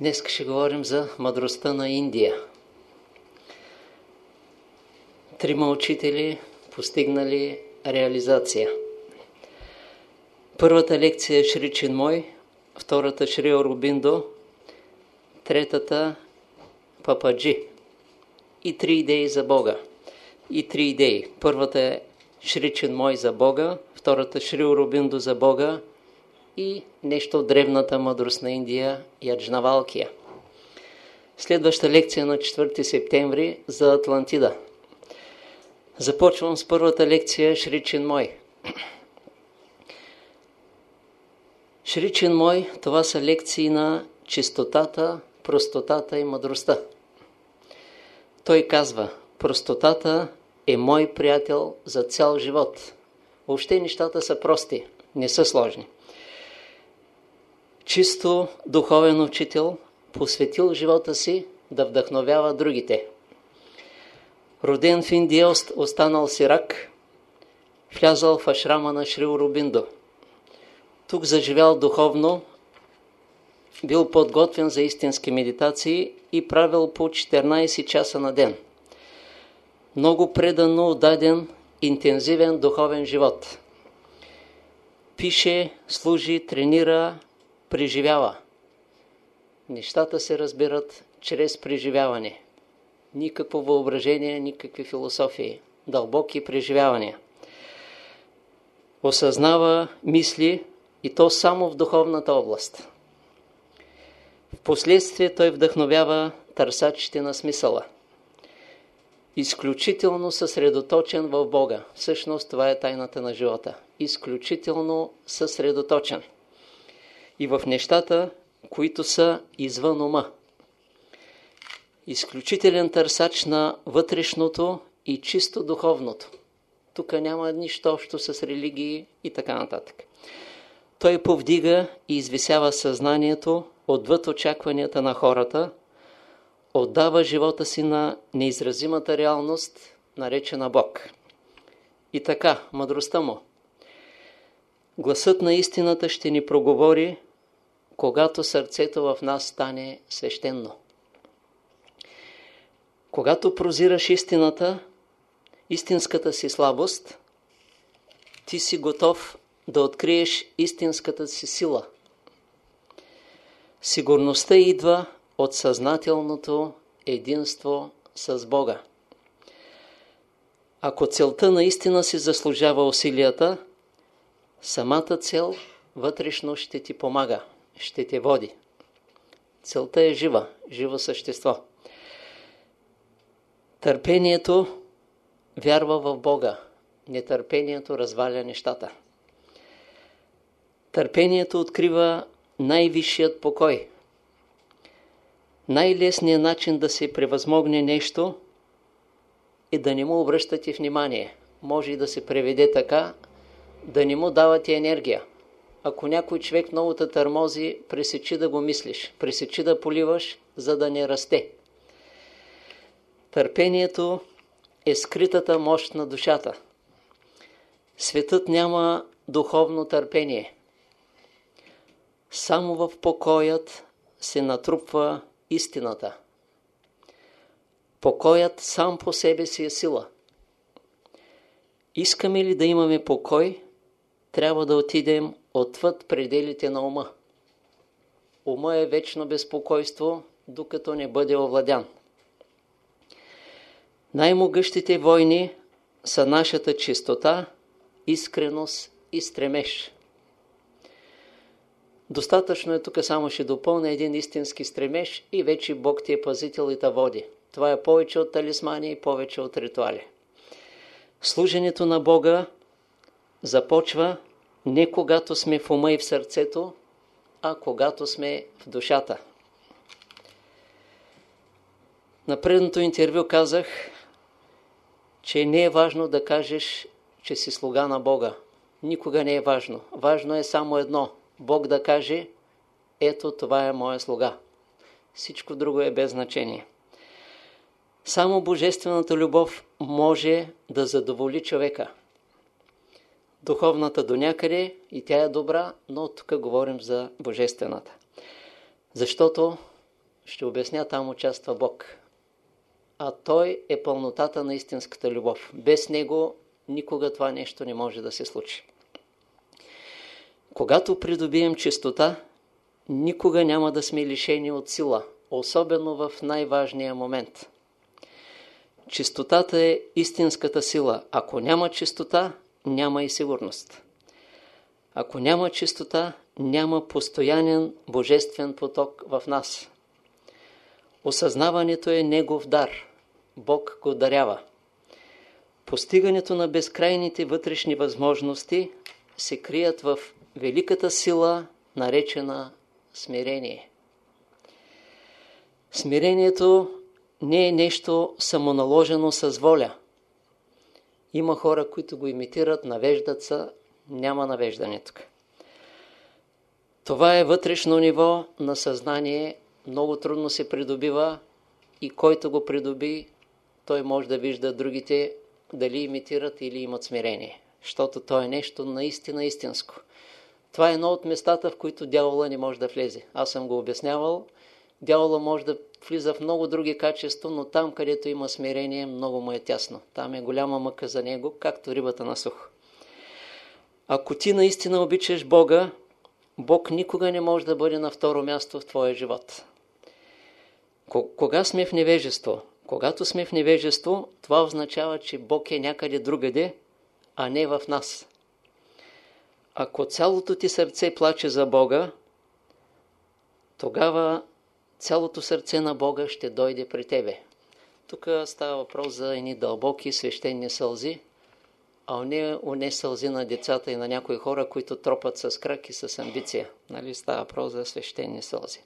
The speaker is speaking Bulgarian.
Днес ще говорим за мъдростта на Индия. Трима учители постигнали реализация. Първата лекция е Шри Чинмой, втората Шри Орубиндо, третата Пападжи и три идеи за Бога. И три идеи. Първата е Шри Чинмой за Бога, втората Шри Орубиндо за Бога и нещо от древната мъдрост на Индия Яджнавалкия. Следваща лекция на 4 септември за Атлантида. Започвам с първата лекция Шричин Мой. Шричин Мой, това са лекции на чистотата, простотата и мъдростта. Той казва, простотата е мой приятел за цял живот. Въобще нещата са прости, не са сложни чисто духовен учител, посветил живота си да вдъхновява другите. Роден в Индия, останал сирак, влязал в ашрама на Шри Урубиндо. Тук заживял духовно, бил подготвен за истински медитации и правил по 14 часа на ден. Много предано, отдаден, интензивен духовен живот. Пише, служи, тренира, преживява. Нещата се разбират чрез преживяване. Никакво въображение, никакви философии. Дълбоки преживявания. Осъзнава мисли и то само в духовната област. Впоследствие той вдъхновява търсачите на смисъла. Изключително съсредоточен в Бога. Всъщност това е тайната на живота. Изключително съсредоточен и в нещата, които са извън ума. Изключителен търсач на вътрешното и чисто духовното. Тук няма нищо общо с религии и така нататък. Той повдига и извисява съзнанието отвъд очакванията на хората, отдава живота си на неизразимата реалност, наречена Бог. И така, мъдростта му. Гласът на истината ще ни проговори когато сърцето в нас стане свещено. Когато прозираш истината, истинската си слабост, ти си готов да откриеш истинската си сила. Сигурността идва от съзнателното единство с Бога. Ако целта наистина си заслужава усилията, самата цел вътрешно ще ти помага ще те води. Целта е жива, живо същество. Търпението вярва в Бога. Нетърпението разваля нещата. Търпението открива най-висшият покой. Най-лесният начин да се превъзмогне нещо е да не му обръщате внимание. Може и да се преведе така, да не му давате енергия ако някой човек много те търмози, пресечи да го мислиш, пресечи да поливаш, за да не расте. Търпението е скритата мощ на душата. Светът няма духовно търпение. Само в покоят се натрупва истината. Покоят сам по себе си е сила. Искаме ли да имаме покой, трябва да отидем отвъд пределите на ума. Ума е вечно безпокойство, докато не бъде овладян. Най-могъщите войни са нашата чистота, искреност и стремеж. Достатъчно е тук само ще допълня един истински стремеж и вече Бог ти е пазител и та води. Това е повече от талисмани и повече от ритуали. Служенето на Бога започва не когато сме в ума и в сърцето, а когато сме в душата. На предното интервю казах, че не е важно да кажеш, че си слуга на Бога. Никога не е важно. Важно е само едно. Бог да каже, ето това е моя слуга. Всичко друго е без значение. Само Божествената любов може да задоволи човека духовната до някъде и тя е добра, но тук говорим за божествената. Защото ще обясня, там участва Бог. А Той е пълнотата на истинската любов. Без Него никога това нещо не може да се случи. Когато придобием чистота, никога няма да сме лишени от сила, особено в най-важния момент. Чистотата е истинската сила. Ако няма чистота, няма и сигурност. Ако няма чистота, няма постоянен божествен поток в нас. Осъзнаването е Негов дар. Бог го дарява. Постигането на безкрайните вътрешни възможности се крият в великата сила, наречена смирение. Смирението не е нещо самоналожено с воля. Има хора, които го имитират, навеждат се, няма навеждане тук. Това е вътрешно ниво на съзнание, много трудно се придобива и който го придоби, той може да вижда другите дали имитират или имат смирение. Защото то е нещо наистина истинско. Това е едно от местата, в които дявола не може да влезе. Аз съм го обяснявал. Дявола може да влиза в много други качества, но там, където има смирение, много му е тясно. Там е голяма мъка за него, както рибата на сухо. Ако ти наистина обичаш Бога, Бог никога не може да бъде на второ място в твоя живот. Кога сме в невежество? Когато сме в невежество, това означава, че Бог е някъде другаде, а не в нас. Ако цялото ти сърце плаче за Бога, тогава цялото сърце на Бога ще дойде при тебе. Тук става въпрос за едни дълбоки свещени сълзи, а не не сълзи на децата и на някои хора, които тропат с крак и с амбиция. Нали? Става въпрос за свещени сълзи.